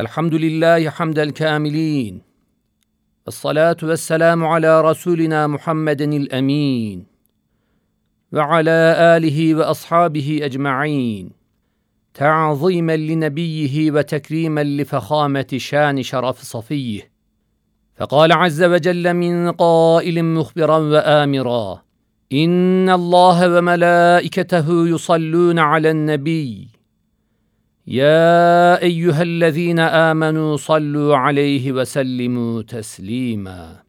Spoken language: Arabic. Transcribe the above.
الحمد لله حمد الكاملين الصلاة والسلام على رسولنا محمد الأمين وعلى آله وأصحابه أجمعين. تعظيما لنبيه وتكريما لفخامة شان شرف صفيه. فقال عز وجل من قائل مخبرا وآمرا إن الله وملائكته يصلون على النبي. يا أيها الذين آمنوا صلوا عليه وسلموا تسليما.